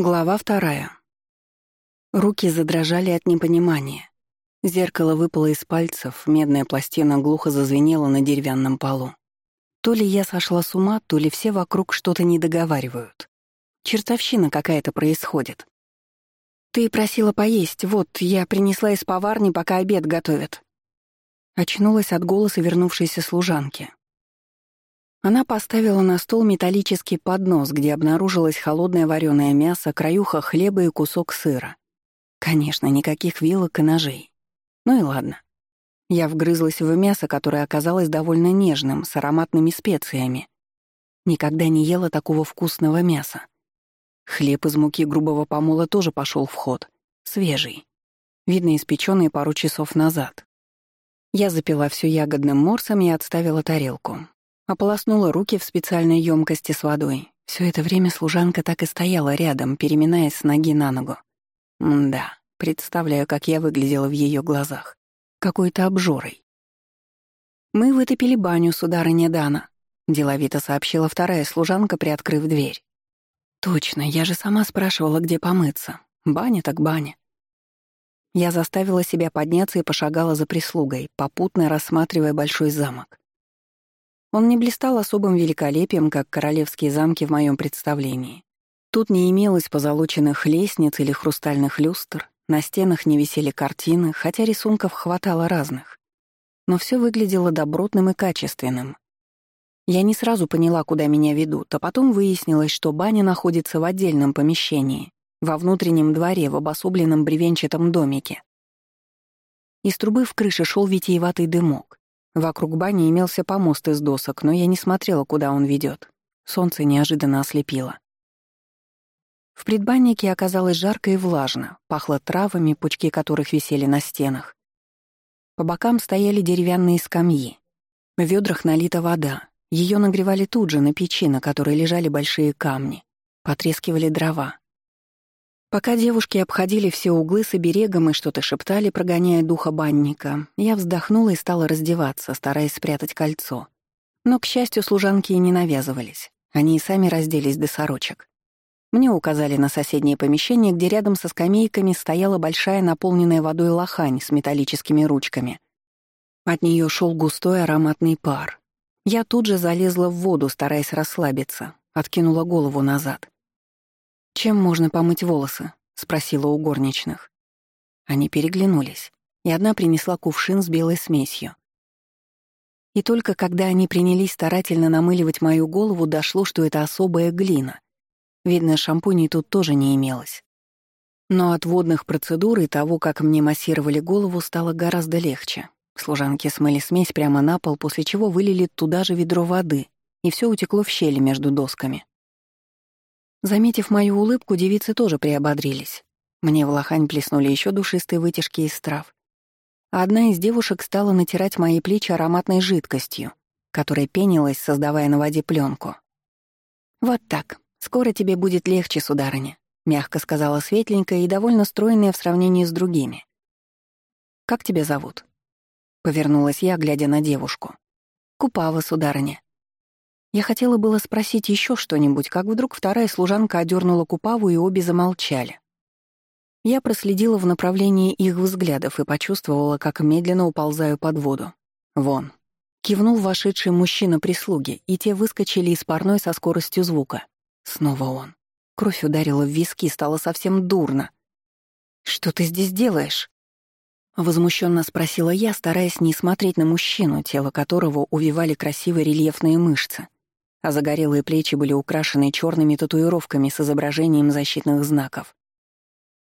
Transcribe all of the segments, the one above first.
Глава вторая. Руки задрожали от непонимания. Зеркало выпало из пальцев, медная пластина глухо зазвенела на деревянном полу. То ли я сошла с ума, то ли все вокруг что-то не договаривают. Чертовщина какая-то происходит. «Ты просила поесть, вот, я принесла из поварни, пока обед готовят». Очнулась от голоса вернувшейся служанки. Она поставила на стол металлический поднос, где обнаружилось холодное вареное мясо, краюха хлеба и кусок сыра. Конечно, никаких вилок и ножей. Ну и ладно. Я вгрызлась в мясо, которое оказалось довольно нежным, с ароматными специями. Никогда не ела такого вкусного мяса. Хлеб из муки грубого помола тоже пошел в ход. Свежий. Видно, испеченный пару часов назад. Я запила все ягодным морсом и отставила тарелку. Ополоснула руки в специальной емкости с водой. Все это время служанка так и стояла рядом, переминаясь с ноги на ногу. М да, представляю, как я выглядела в ее глазах. Какой-то обжорой. «Мы вытопили баню, сударыня Дана», — деловито сообщила вторая служанка, приоткрыв дверь. «Точно, я же сама спрашивала, где помыться. Баня так баня». Я заставила себя подняться и пошагала за прислугой, попутно рассматривая большой замок. Он не блистал особым великолепием, как королевские замки в моем представлении. Тут не имелось позолоченных лестниц или хрустальных люстр, на стенах не висели картины, хотя рисунков хватало разных. Но все выглядело добротным и качественным. Я не сразу поняла, куда меня ведут, а потом выяснилось, что баня находится в отдельном помещении, во внутреннем дворе в обособленном бревенчатом домике. Из трубы в крыше шел витиеватый дымок. Вокруг бани имелся помост из досок, но я не смотрела, куда он ведет. Солнце неожиданно ослепило. В предбаннике оказалось жарко и влажно, пахло травами, пучки которых висели на стенах. По бокам стояли деревянные скамьи. В ведрах налита вода. Ее нагревали тут же на печи, на которой лежали большие камни. Потрескивали дрова. Пока девушки обходили все углы с оберегом и что-то шептали, прогоняя духа банника, я вздохнула и стала раздеваться, стараясь спрятать кольцо. Но, к счастью, служанки и не навязывались. Они и сами разделись до сорочек. Мне указали на соседнее помещение, где рядом со скамейками стояла большая наполненная водой лохань с металлическими ручками. От нее шел густой ароматный пар. Я тут же залезла в воду, стараясь расслабиться, откинула голову назад. «Чем можно помыть волосы?» — спросила у горничных. Они переглянулись, и одна принесла кувшин с белой смесью. И только когда они принялись старательно намыливать мою голову, дошло, что это особая глина. Видно, шампуней тут тоже не имелось. Но от водных процедур и того, как мне массировали голову, стало гораздо легче. Служанки смыли смесь прямо на пол, после чего вылили туда же ведро воды, и все утекло в щели между досками. Заметив мою улыбку, девицы тоже приободрились. Мне в лохань плеснули еще душистые вытяжки из трав. Одна из девушек стала натирать мои плечи ароматной жидкостью, которая пенилась, создавая на воде пленку. «Вот так. Скоро тебе будет легче, сударыня», — мягко сказала светленькая и довольно стройная в сравнении с другими. «Как тебя зовут?» — повернулась я, глядя на девушку. «Купава, сударыня», я хотела было спросить еще что-нибудь, как вдруг вторая служанка одернула Купаву, и обе замолчали. Я проследила в направлении их взглядов и почувствовала, как медленно уползаю под воду. «Вон». Кивнул вошедший мужчина прислуги, и те выскочили из парной со скоростью звука. Снова он. Кровь ударила в виски, стало совсем дурно. «Что ты здесь делаешь?» Возмущенно спросила я, стараясь не смотреть на мужчину, тело которого увивали красивые рельефные мышцы а загорелые плечи были украшены черными татуировками с изображением защитных знаков.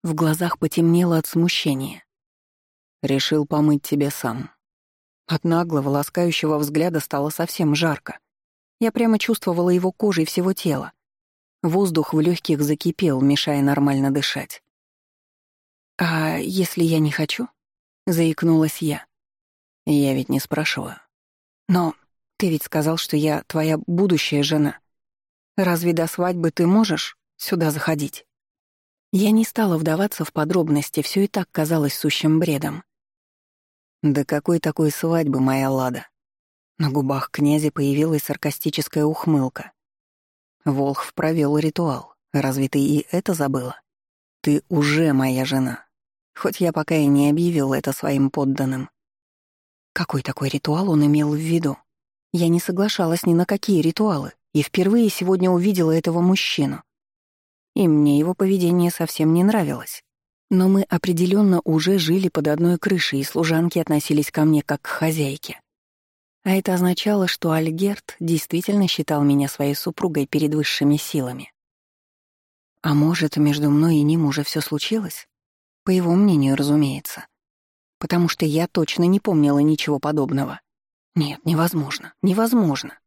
В глазах потемнело от смущения. «Решил помыть тебя сам». От наглого, ласкающего взгляда стало совсем жарко. Я прямо чувствовала его кожей всего тела. Воздух в легких закипел, мешая нормально дышать. «А если я не хочу?» — заикнулась я. «Я ведь не спрашиваю». «Но ты ведь сказал, что я твоя будущая жена. Разве до свадьбы ты можешь сюда заходить? Я не стала вдаваться в подробности, все и так казалось сущим бредом. Да какой такой свадьбы, моя лада? На губах князя появилась саркастическая ухмылка. Волхв провел ритуал, Разве ты и это забыла? Ты уже моя жена. Хоть я пока и не объявил это своим подданным. Какой такой ритуал он имел в виду? Я не соглашалась ни на какие ритуалы и впервые сегодня увидела этого мужчину. И мне его поведение совсем не нравилось. Но мы определенно уже жили под одной крышей, и служанки относились ко мне как к хозяйке. А это означало, что Альгерт действительно считал меня своей супругой перед высшими силами. А может, между мной и ним уже все случилось? По его мнению, разумеется. Потому что я точно не помнила ничего подобного. Нет, невозможно, невозможно.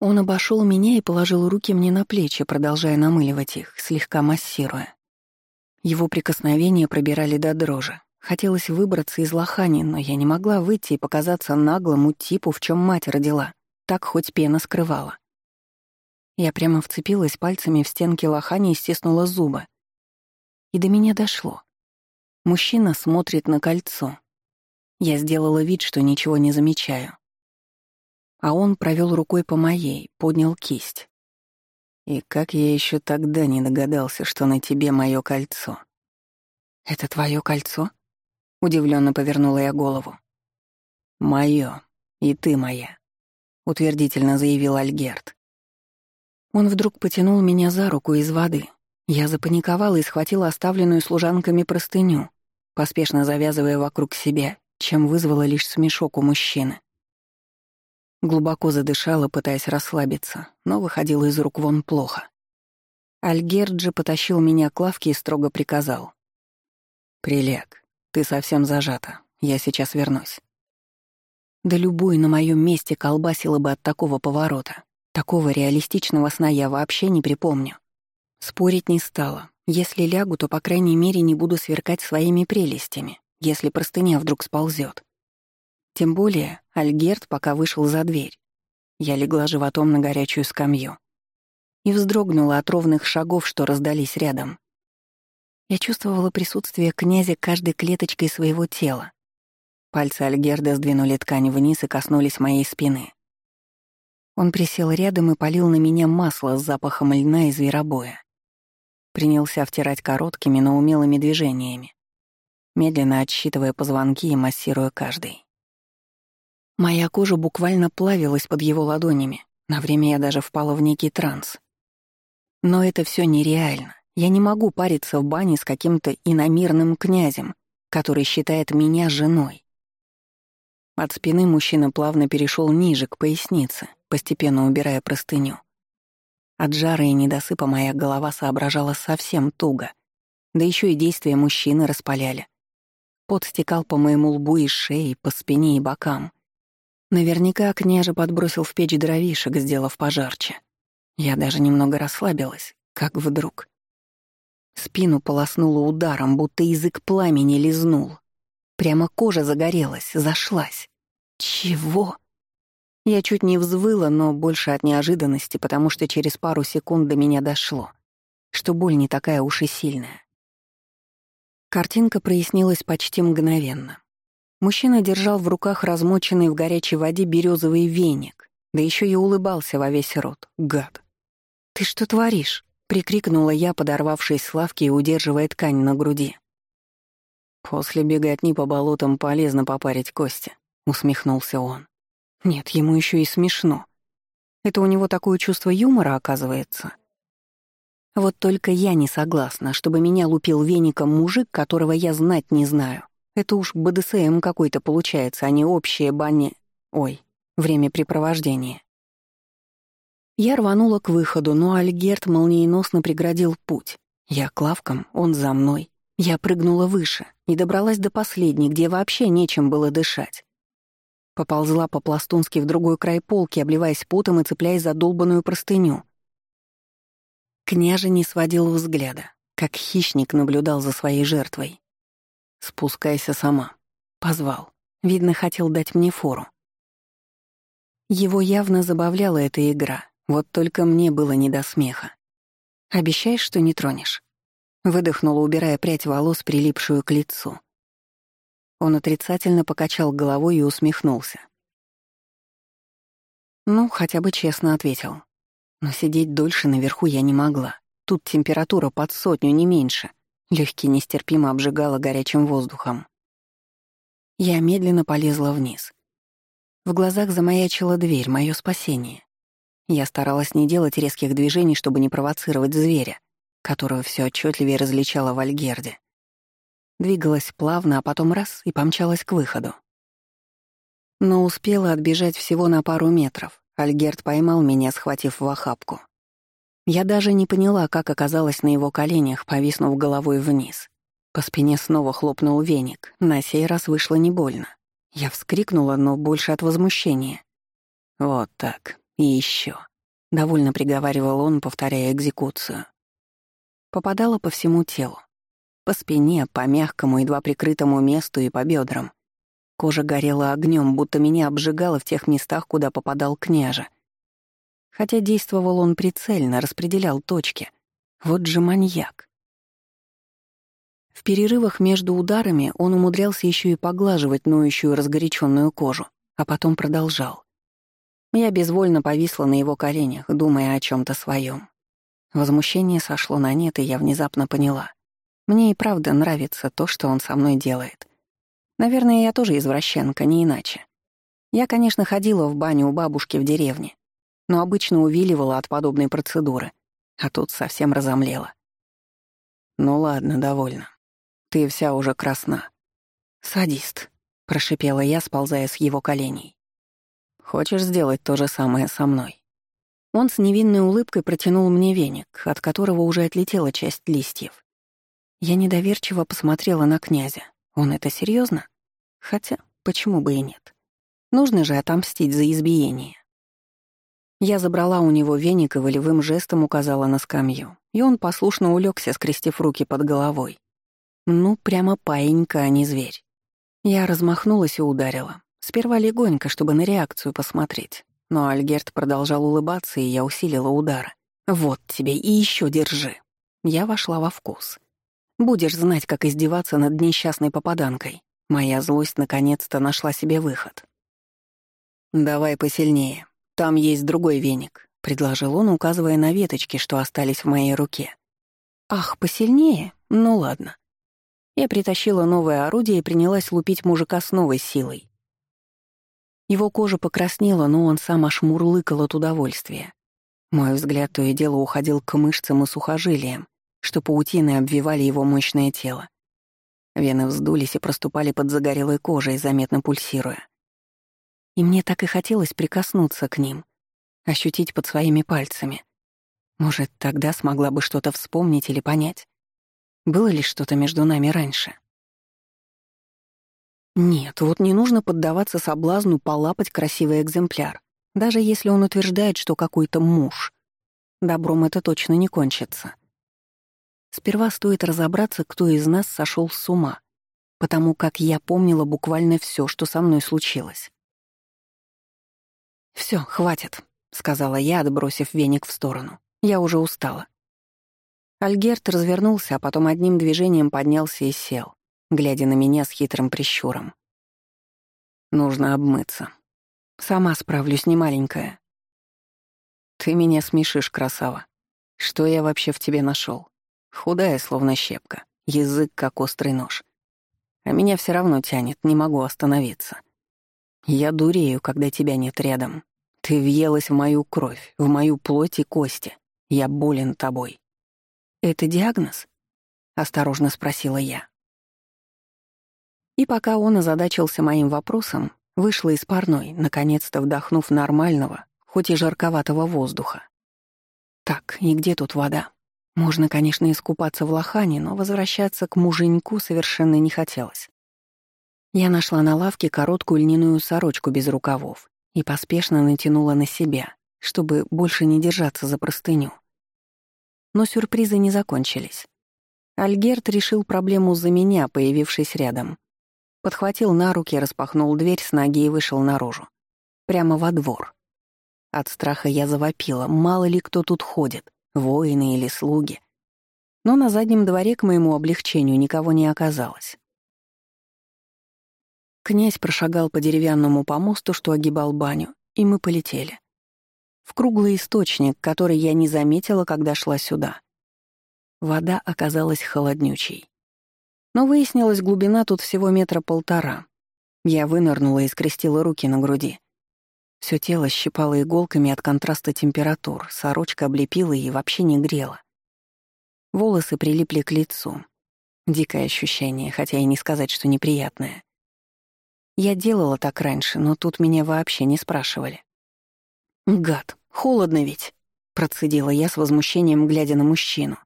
Он обошел меня и положил руки мне на плечи, продолжая намыливать их, слегка массируя. Его прикосновения пробирали до дрожи. Хотелось выбраться из лохани, но я не могла выйти и показаться наглому типу, в чем мать родила. Так хоть пена скрывала. Я прямо вцепилась пальцами в стенки лохани и стиснула зубы. И до меня дошло. Мужчина смотрит на кольцо. Я сделала вид, что ничего не замечаю. А он провел рукой по моей, поднял кисть. И как я еще тогда не догадался, что на тебе мое кольцо. Это твое кольцо? Удивленно повернула я голову. Мое, и ты моя, утвердительно заявил Альгерт. Он вдруг потянул меня за руку из воды. Я запаниковала и схватила оставленную служанками простыню, поспешно завязывая вокруг себя, чем вызвала лишь смешок у мужчины. Глубоко задышала, пытаясь расслабиться, но выходила из рук вон плохо. Альгерджи потащил меня к лавке и строго приказал. «Прилег. Ты совсем зажата. Я сейчас вернусь». Да любой на моем месте колбасила бы от такого поворота. Такого реалистичного сна я вообще не припомню. Спорить не стала. Если лягу, то, по крайней мере, не буду сверкать своими прелестями, если простыня вдруг сползет. Тем более Альгерт пока вышел за дверь. Я легла животом на горячую скамью и вздрогнула от ровных шагов, что раздались рядом. Я чувствовала присутствие князя каждой клеточкой своего тела. Пальцы Альгерда сдвинули ткань вниз и коснулись моей спины. Он присел рядом и полил на меня масло с запахом льна и зверобоя. Принялся втирать короткими, но умелыми движениями, медленно отсчитывая позвонки и массируя каждый. Моя кожа буквально плавилась под его ладонями. На время я даже впала в некий транс. Но это все нереально. Я не могу париться в бане с каким-то иномирным князем, который считает меня женой. От спины мужчина плавно перешел ниже, к пояснице, постепенно убирая простыню. От жара и недосыпа моя голова соображала совсем туго. Да еще и действия мужчины распаляли. Пот стекал по моему лбу и шее, по спине и бокам. Наверняка княже подбросил в печь дровишек, сделав пожарче. Я даже немного расслабилась, как вдруг. Спину полоснуло ударом, будто язык пламени лизнул. Прямо кожа загорелась, зашлась. Чего? Я чуть не взвыла, но больше от неожиданности, потому что через пару секунд до меня дошло, что боль не такая уж и сильная. Картинка прояснилась почти мгновенно. Мужчина держал в руках размоченный в горячей воде березовый веник, да еще и улыбался во весь рот. Гад. «Ты что творишь?» — прикрикнула я, подорвавшись с лавки и удерживая ткань на груди. «После беготни по болотам полезно попарить кости», — усмехнулся он. «Нет, ему еще и смешно. Это у него такое чувство юмора, оказывается». Вот только я не согласна, чтобы меня лупил веником мужик, которого я знать не знаю. Это уж БДСМ какой-то получается, а не общее бани... Ой, времяпрепровождение. Я рванула к выходу, но Альгерт молниеносно преградил путь. Я к лавкам, он за мной. Я прыгнула выше и добралась до последней, где вообще нечем было дышать. Поползла по-пластунски в другой край полки, обливаясь потом и цепляясь за долбанную простыню. Княже не сводил взгляда, как хищник наблюдал за своей жертвой. «Спускайся сама», — позвал. Видно, хотел дать мне фору. Его явно забавляла эта игра, вот только мне было не до смеха. «Обещаешь, что не тронешь?» Выдохнула, убирая прядь волос, прилипшую к лицу. Он отрицательно покачал головой и усмехнулся. Ну, хотя бы честно ответил. Но сидеть дольше наверху я не могла. Тут температура под сотню, не меньше. Легкие нестерпимо обжигало горячим воздухом. Я медленно полезла вниз. В глазах замаячила дверь, мое спасение. Я старалась не делать резких движений, чтобы не провоцировать зверя, которого все отчетливее различала в Альгерде. Двигалась плавно, а потом раз — и помчалась к выходу. Но успела отбежать всего на пару метров. Альгерд поймал меня, схватив в охапку. Я даже не поняла, как оказалась на его коленях, повиснув головой вниз. По спине снова хлопнул веник, на сей раз вышло не больно. Я вскрикнула, но больше от возмущения. «Вот так, и еще, довольно приговаривал он, повторяя экзекуцию. Попадала по всему телу. По спине, по мягкому, едва прикрытому месту и по бедрам. Кожа горела огнем, будто меня обжигало в тех местах, куда попадал княжа. Хотя действовал он прицельно, распределял точки. Вот же маньяк. В перерывах между ударами он умудрялся еще и поглаживать ноющую разгоряченную кожу, а потом продолжал. Я безвольно повисла на его коленях, думая о чем то своем. Возмущение сошло на нет, и я внезапно поняла. Мне и правда нравится то, что он со мной делает. Наверное, я тоже извращенка, не иначе. Я, конечно, ходила в баню у бабушки в деревне, но обычно увиливала от подобной процедуры, а тут совсем разомлела. «Ну ладно, довольно. Ты вся уже красна». «Садист», — прошипела я, сползая с его коленей. «Хочешь сделать то же самое со мной?» Он с невинной улыбкой протянул мне веник, от которого уже отлетела часть листьев. Я недоверчиво посмотрела на князя. Он это серьезно? Хотя, почему бы и нет? Нужно же отомстить за избиение. Я забрала у него веник и волевым жестом указала на скамью, и он послушно улегся, скрестив руки под головой. Ну, прямо паинька, а не зверь. Я размахнулась и ударила. Сперва легонько, чтобы на реакцию посмотреть. Но Альгерт продолжал улыбаться, и я усилила удары. «Вот тебе, и еще держи». Я вошла во вкус. Будешь знать, как издеваться над несчастной попаданкой. Моя злость наконец-то нашла себе выход. «Давай посильнее», «Там есть другой веник», — предложил он, указывая на веточки, что остались в моей руке. «Ах, посильнее? Ну ладно». Я притащила новое орудие и принялась лупить мужика с новой силой. Его кожа покраснела, но он сам аж мурлыкал от удовольствия. Мой взгляд то и дело уходил к мышцам и сухожилиям, что паутины обвивали его мощное тело. Вены вздулись и проступали под загорелой кожей, заметно пульсируя и мне так и хотелось прикоснуться к ним, ощутить под своими пальцами. Может, тогда смогла бы что-то вспомнить или понять. Было ли что-то между нами раньше? Нет, вот не нужно поддаваться соблазну полапать красивый экземпляр, даже если он утверждает, что какой-то муж. Добром это точно не кончится. Сперва стоит разобраться, кто из нас сошел с ума, потому как я помнила буквально все, что со мной случилось. Все, хватит», — сказала я, отбросив веник в сторону. «Я уже устала». Альгерт развернулся, а потом одним движением поднялся и сел, глядя на меня с хитрым прищуром. «Нужно обмыться. Сама справлюсь, не маленькая». «Ты меня смешишь, красава. Что я вообще в тебе нашел? Худая, словно щепка, язык, как острый нож. А меня все равно тянет, не могу остановиться. Я дурею, когда тебя нет рядом. Ты въелась в мою кровь, в мою плоть и кости. Я болен тобой. Это диагноз? Осторожно спросила я. И пока он озадачился моим вопросом, вышла из парной, наконец-то вдохнув нормального, хоть и жарковатого воздуха. Так, и где тут вода? Можно, конечно, искупаться в лохане, но возвращаться к муженьку совершенно не хотелось. Я нашла на лавке короткую льняную сорочку без рукавов и поспешно натянула на себя, чтобы больше не держаться за простыню. Но сюрпризы не закончились. Альгерт решил проблему за меня, появившись рядом. Подхватил на руки, распахнул дверь с ноги и вышел наружу. Прямо во двор. От страха я завопила, мало ли кто тут ходит, воины или слуги. Но на заднем дворе к моему облегчению никого не оказалось. Князь прошагал по деревянному помосту, что огибал баню, и мы полетели. В круглый источник, который я не заметила, когда шла сюда. Вода оказалась холоднючей. Но выяснилась глубина тут всего метра полтора. Я вынырнула и скрестила руки на груди. Всё тело щипало иголками от контраста температур, сорочка облепила и вообще не грела. Волосы прилипли к лицу. Дикое ощущение, хотя и не сказать, что неприятное. Я делала так раньше, но тут меня вообще не спрашивали. «Гад, холодно ведь!» — процедила я с возмущением, глядя на мужчину.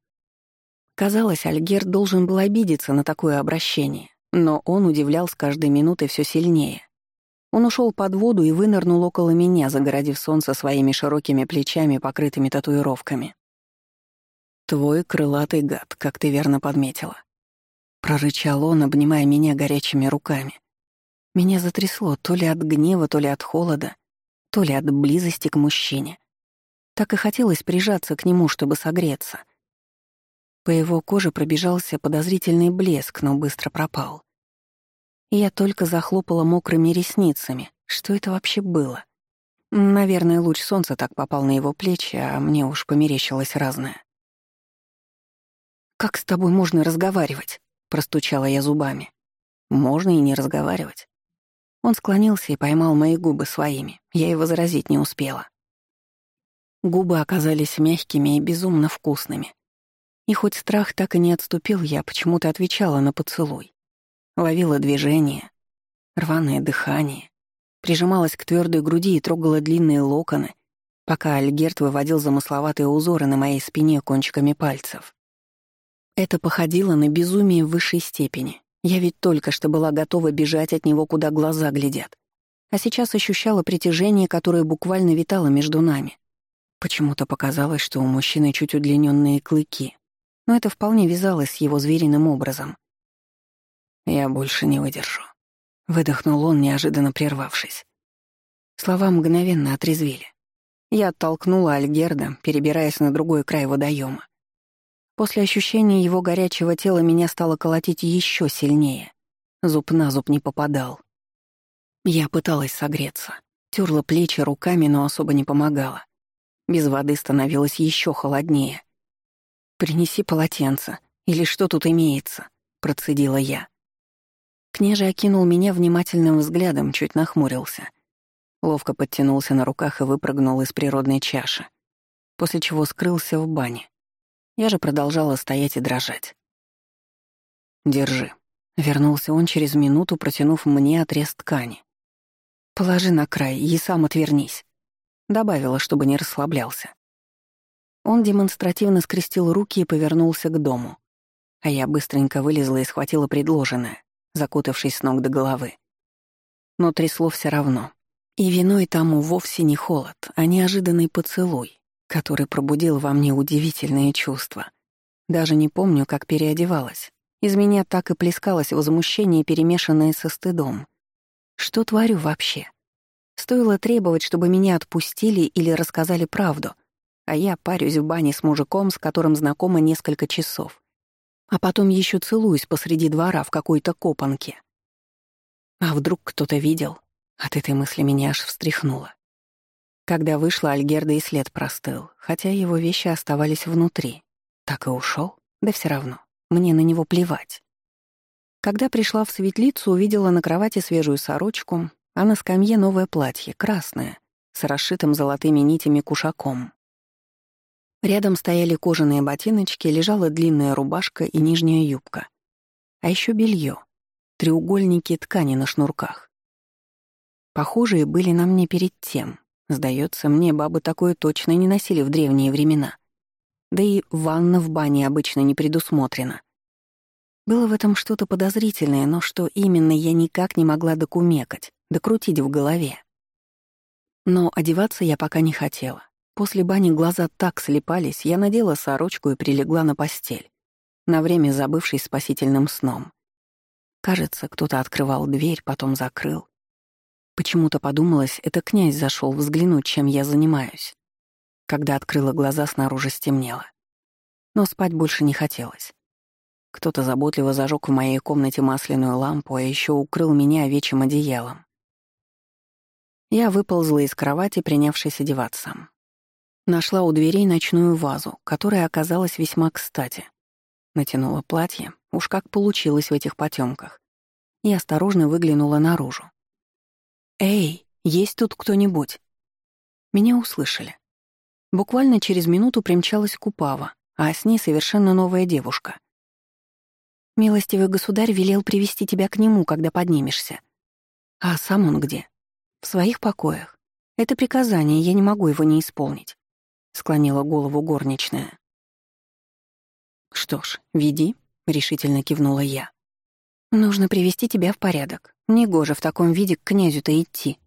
Казалось, Альгерт должен был обидеться на такое обращение, но он удивлял с каждой минутой все сильнее. Он ушел под воду и вынырнул около меня, загородив солнце своими широкими плечами, покрытыми татуировками. «Твой крылатый гад, как ты верно подметила», — прорычал он, обнимая меня горячими руками. Меня затрясло то ли от гнева, то ли от холода, то ли от близости к мужчине. Так и хотелось прижаться к нему, чтобы согреться. По его коже пробежался подозрительный блеск, но быстро пропал. Я только захлопала мокрыми ресницами. Что это вообще было? Наверное, луч солнца так попал на его плечи, а мне уж померещилось разное. «Как с тобой можно разговаривать?» — простучала я зубами. «Можно и не разговаривать». Он склонился и поймал мои губы своими. Я и возразить не успела. Губы оказались мягкими и безумно вкусными. И хоть страх так и не отступил, я почему-то отвечала на поцелуй. Ловила движение, рваное дыхание, прижималась к твердой груди и трогала длинные локоны, пока Альгерт выводил замысловатые узоры на моей спине кончиками пальцев. Это походило на безумие в высшей степени. Я ведь только что была готова бежать от него, куда глаза глядят. А сейчас ощущала притяжение, которое буквально витало между нами. Почему-то показалось, что у мужчины чуть удлиненные клыки, но это вполне вязалось с его звериным образом. «Я больше не выдержу», — выдохнул он, неожиданно прервавшись. Слова мгновенно отрезвили. Я оттолкнула Альгерда, перебираясь на другой край водоема. После ощущения его горячего тела меня стало колотить еще сильнее. Зуб на зуб не попадал. Я пыталась согреться, терла плечи руками, но особо не помогала. Без воды становилось еще холоднее. «Принеси полотенце. Или что тут имеется?» — процедила я. Княже окинул меня внимательным взглядом, чуть нахмурился. Ловко подтянулся на руках и выпрыгнул из природной чаши, после чего скрылся в бане. Я же продолжала стоять и дрожать. «Держи». Вернулся он через минуту, протянув мне отрез ткани. «Положи на край и сам отвернись», — добавила, чтобы не расслаблялся. Он демонстративно скрестил руки и повернулся к дому. А я быстренько вылезла и схватила предложенное, закутавшись с ног до головы. Но трясло все равно. И виной тому вовсе не холод, а неожиданный поцелуй, который пробудил во мне удивительные чувства. Даже не помню, как переодевалась. Из меня так и плескалось возмущение, перемешанное со стыдом. Что творю вообще? Стоило требовать, чтобы меня отпустили или рассказали правду, а я парюсь в бане с мужиком, с которым знакома несколько часов. А потом еще целуюсь посреди двора в какой-то копанке. А вдруг кто-то видел? От этой мысли меня аж встряхнуло. Когда вышла, Альгерда и след простыл, хотя его вещи оставались внутри. Так и ушел? Да все равно. Мне на него плевать. Когда пришла в светлицу, увидела на кровати свежую сорочку, а на скамье новое платье, красное, с расшитым золотыми нитями кушаком. Рядом стояли кожаные ботиночки, лежала длинная рубашка и нижняя юбка. А еще белье, треугольники ткани на шнурках. Похожие были на мне перед тем. Сдается мне, бабы такое точно не носили в древние времена. Да и ванна в бане обычно не предусмотрена. Было в этом что-то подозрительное, но что именно я никак не могла докумекать, докрутить в голове. Но одеваться я пока не хотела. После бани глаза так слепались, я надела сорочку и прилегла на постель, на время забывшись спасительным сном. Кажется, кто-то открывал дверь, потом закрыл. Почему-то подумалось, это князь зашел взглянуть, чем я занимаюсь. Когда открыла глаза, снаружи стемнело. Но спать больше не хотелось. Кто-то заботливо зажег в моей комнате масляную лампу, а еще укрыл меня овечьим одеялом. Я выползла из кровати, принявшись одеваться. Нашла у дверей ночную вазу, которая оказалась весьма кстати. натянула платье, уж как получилось в этих потемках, и осторожно выглянула наружу. «Эй, есть тут кто-нибудь?» Меня услышали. Буквально через минуту примчалась Купава, а с ней совершенно новая девушка. «Милостивый государь велел привести тебя к нему, когда поднимешься. А сам он где? В своих покоях. Это приказание, я не могу его не исполнить», — склонила голову горничная. «Что ж, веди», — решительно кивнула я. «Нужно привести тебя в порядок. Негоже в таком виде к князю-то идти».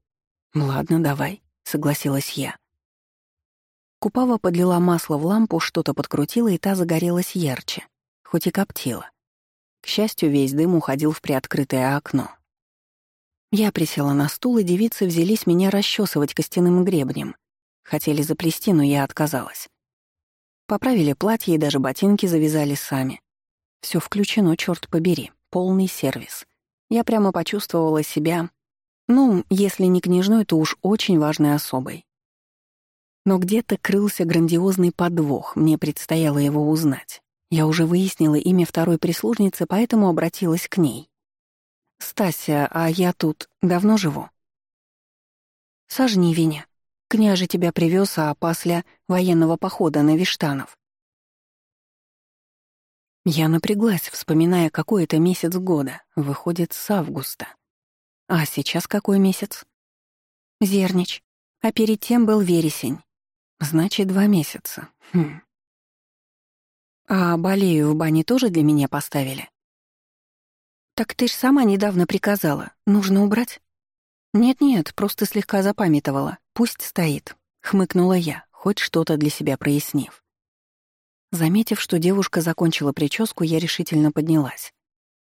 «Ладно, давай», — согласилась я. Купава подлила масло в лампу, что-то подкрутила, и та загорелась ярче, хоть и коптила. К счастью, весь дым уходил в приоткрытое окно. Я присела на стул, и девицы взялись меня расчесывать костяным гребнем. Хотели заплести, но я отказалась. Поправили платье и даже ботинки завязали сами. Все включено, черт побери, полный сервис. Я прямо почувствовала себя, ну, если не княжной, то уж очень важной особой. Но где-то крылся грандиозный подвох, мне предстояло его узнать. Я уже выяснила имя второй прислужницы, поэтому обратилась к ней. «Стася, а я тут давно живу?» «Сожни, Виня. Княже тебя привез, а после военного похода на Виштанов». Я напряглась, вспоминая, какой это месяц года, выходит, с августа. А сейчас какой месяц? Зернич. А перед тем был вересень. Значит, два месяца. Хм. А болею в бане тоже для меня поставили? Так ты ж сама недавно приказала. Нужно убрать? Нет-нет, просто слегка запамятовала. Пусть стоит. Хмыкнула я, хоть что-то для себя прояснив. Заметив, что девушка закончила прическу, я решительно поднялась.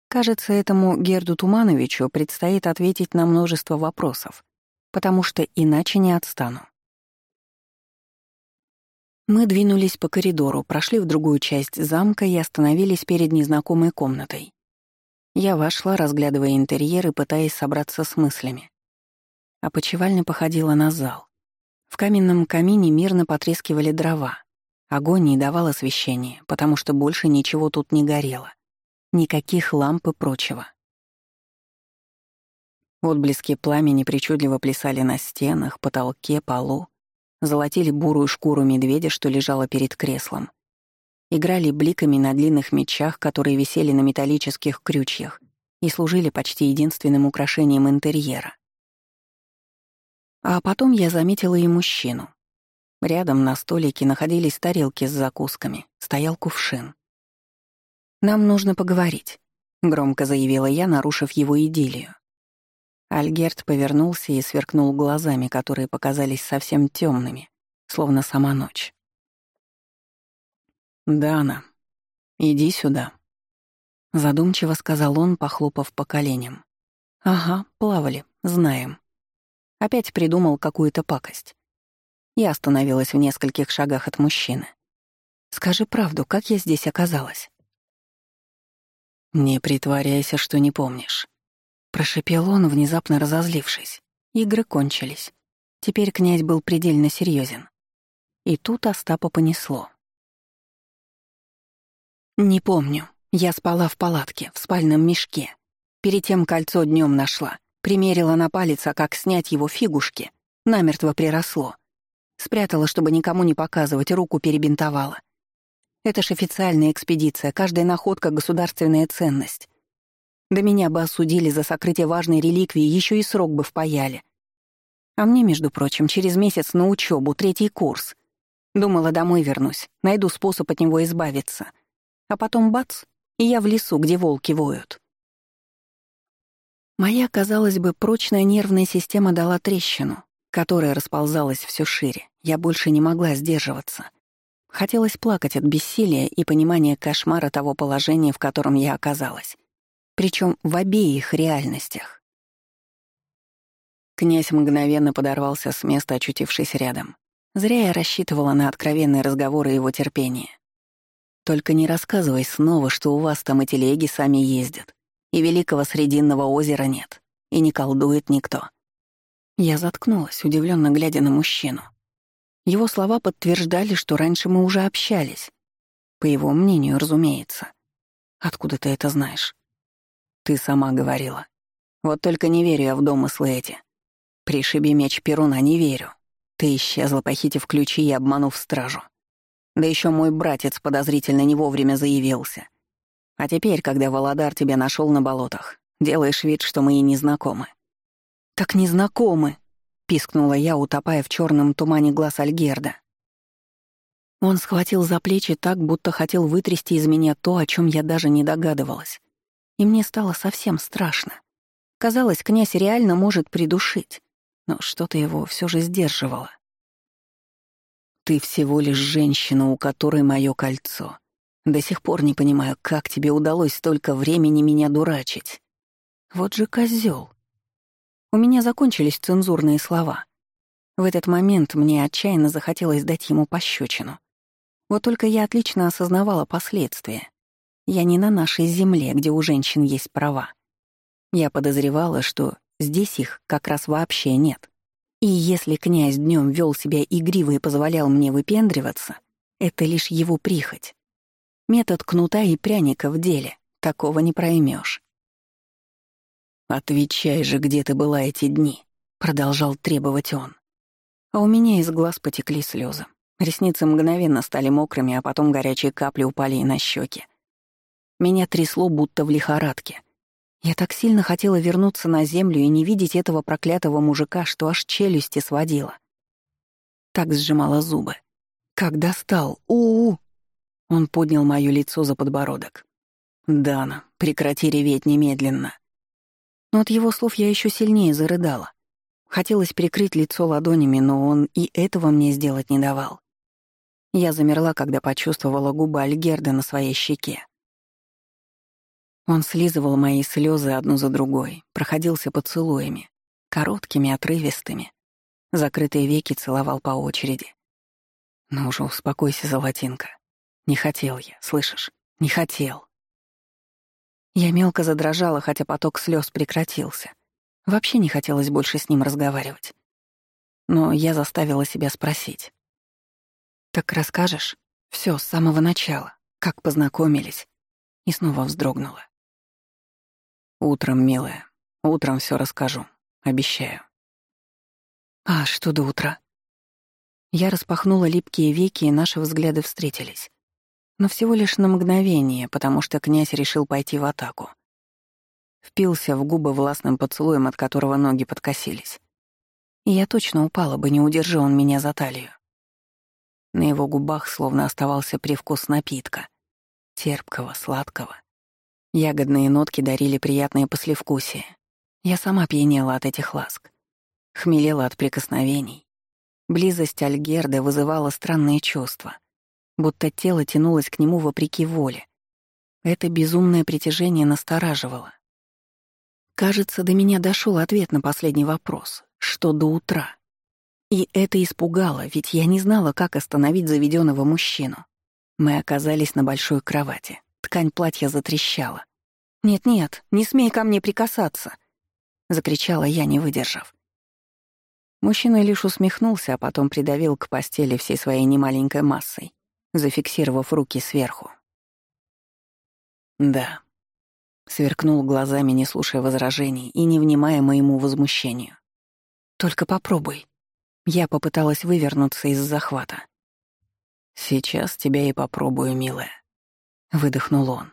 Кажется, этому Герду Тумановичу предстоит ответить на множество вопросов, потому что иначе не отстану. Мы двинулись по коридору, прошли в другую часть замка и остановились перед незнакомой комнатой. Я вошла, разглядывая интерьер и пытаясь собраться с мыслями. Опочивальня походила на зал. В каменном камине мирно потрескивали дрова. Огонь не давал освещения, потому что больше ничего тут не горело. Никаких ламп и прочего. Отблески пламени причудливо плясали на стенах, потолке, полу золотили бурую шкуру медведя, что лежала перед креслом. Играли бликами на длинных мечах, которые висели на металлических крючьях и служили почти единственным украшением интерьера. А потом я заметила и мужчину. Рядом на столике находились тарелки с закусками, стоял кувшин. «Нам нужно поговорить», — громко заявила я, нарушив его идиллию. Альгерт повернулся и сверкнул глазами, которые показались совсем темными, словно сама ночь. «Дана, иди сюда», — задумчиво сказал он, похлопав по коленям. «Ага, плавали, знаем. Опять придумал какую-то пакость. Я остановилась в нескольких шагах от мужчины. «Скажи правду, как я здесь оказалась?» «Не притворяйся, что не помнишь», Прошипел он, внезапно разозлившись. Игры кончились. Теперь князь был предельно серьезен. И тут Остапа понесло. «Не помню. Я спала в палатке, в спальном мешке. Перед тем кольцо днем нашла. Примерила на палец, а как снять его фигушки. Намертво приросло. Спрятала, чтобы никому не показывать, руку перебинтовала. Это ж официальная экспедиция, каждая находка — государственная ценность. Да меня бы осудили за сокрытие важной реликвии, еще и срок бы впаяли. А мне, между прочим, через месяц на учебу третий курс. Думала, домой вернусь, найду способ от него избавиться. А потом бац, и я в лесу, где волки воют. Моя, казалось бы, прочная нервная система дала трещину, которая расползалась все шире. Я больше не могла сдерживаться. Хотелось плакать от бессилия и понимания кошмара того положения, в котором я оказалась причем в обеих реальностях. Князь мгновенно подорвался с места, очутившись рядом. Зря я рассчитывала на откровенные разговоры его терпение. Только не рассказывай снова, что у вас там и телеги сами ездят, и Великого Срединного озера нет, и не колдует никто. Я заткнулась, удивленно глядя на мужчину. Его слова подтверждали, что раньше мы уже общались. По его мнению, разумеется. Откуда ты это знаешь? Ты сама говорила. Вот только не верю я в домыслы эти. Пришиби меч Перуна, не верю. Ты исчезла, похитив ключи и обманув стражу. Да еще мой братец подозрительно не вовремя заявился. А теперь, когда Володар тебя нашел на болотах, делаешь вид, что мы и не знакомы. «Так не знакомы!» — пискнула я, утопая в черном тумане глаз Альгерда. Он схватил за плечи так, будто хотел вытрясти из меня то, о чем я даже не догадывалась. И мне стало совсем страшно. Казалось, князь реально может придушить, но что-то его все же сдерживало. «Ты всего лишь женщина, у которой мое кольцо. До сих пор не понимаю, как тебе удалось столько времени меня дурачить. Вот же козел. У меня закончились цензурные слова. В этот момент мне отчаянно захотелось дать ему пощечину. Вот только я отлично осознавала последствия. Я не на нашей земле, где у женщин есть права. Я подозревала, что здесь их как раз вообще нет. И если князь днем вел себя игриво и позволял мне выпендриваться, это лишь его прихоть. Метод кнута и пряника в деле. Такого не проймешь. «Отвечай же, где ты была эти дни», — продолжал требовать он. А у меня из глаз потекли слезы. Ресницы мгновенно стали мокрыми, а потом горячие капли упали и на щеки. Меня трясло, будто в лихорадке. Я так сильно хотела вернуться на землю и не видеть этого проклятого мужика, что аж челюсти сводила. Так сжимала зубы. Как достал. У-у! Он поднял моё лицо за подбородок. «Дана, прекрати реветь немедленно». Но от его слов я еще сильнее зарыдала. Хотелось прикрыть лицо ладонями, но он и этого мне сделать не давал. Я замерла, когда почувствовала губы Альгерда на своей щеке. Он слизывал мои слезы одну за другой, проходился поцелуями, короткими, отрывистыми. Закрытые веки целовал по очереди. «Ну уже успокойся, золотинка. Не хотел я, слышишь? Не хотел». Я мелко задрожала, хотя поток слез прекратился. Вообще не хотелось больше с ним разговаривать. Но я заставила себя спросить. «Так расскажешь? Все с самого начала. Как познакомились?» И снова вздрогнула. «Утром, милая. Утром все расскажу. Обещаю». «А что до утра?» Я распахнула липкие веки, и наши взгляды встретились. Но всего лишь на мгновение, потому что князь решил пойти в атаку. Впился в губы властным поцелуем, от которого ноги подкосились. И я точно упала бы, не удержи он меня за талию. На его губах словно оставался привкус напитка. Терпкого, сладкого. Ягодные нотки дарили приятное послевкусие. Я сама пьянела от этих ласк. Хмелела от прикосновений. Близость Альгерды вызывала странные чувства. Будто тело тянулось к нему вопреки воле. Это безумное притяжение настораживало. Кажется, до меня дошел ответ на последний вопрос. Что до утра? И это испугало, ведь я не знала, как остановить заведенного мужчину. Мы оказались на большой кровати. Ткань платья затрещала. «Нет-нет, не смей ко мне прикасаться!» — закричала я, не выдержав. Мужчина лишь усмехнулся, а потом придавил к постели всей своей немаленькой массой, зафиксировав руки сверху. «Да», — сверкнул глазами, не слушая возражений и не внимая моему возмущению. «Только попробуй», я попыталась вывернуться из захвата. «Сейчас тебя и попробую, милая», — выдохнул он.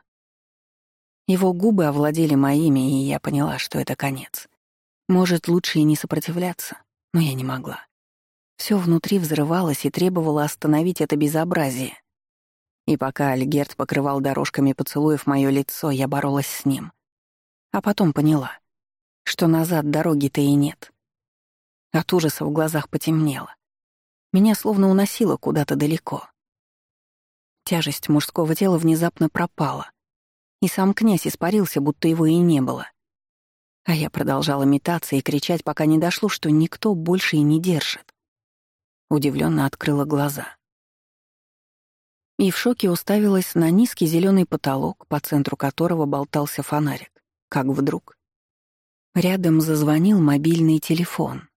Его губы овладели моими, и я поняла, что это конец. Может, лучше и не сопротивляться, но я не могла. Все внутри взрывалось и требовало остановить это безобразие. И пока Альгерт покрывал дорожками поцелуев мое лицо, я боролась с ним. А потом поняла, что назад дороги-то и нет. От ужаса в глазах потемнело. Меня словно уносило куда-то далеко. Тяжесть мужского тела внезапно пропала, и сам князь испарился, будто его и не было. А я продолжала метаться и кричать, пока не дошло, что никто больше и не держит. Удивленно открыла глаза. И в шоке уставилась на низкий зеленый потолок, по центру которого болтался фонарик, как вдруг. Рядом зазвонил мобильный телефон.